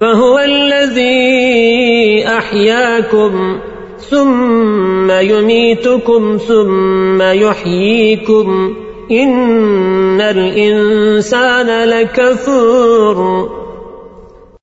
فهو الذي أحياكم ثم يميتكم ثم يحييكم إن الإنسان لكفور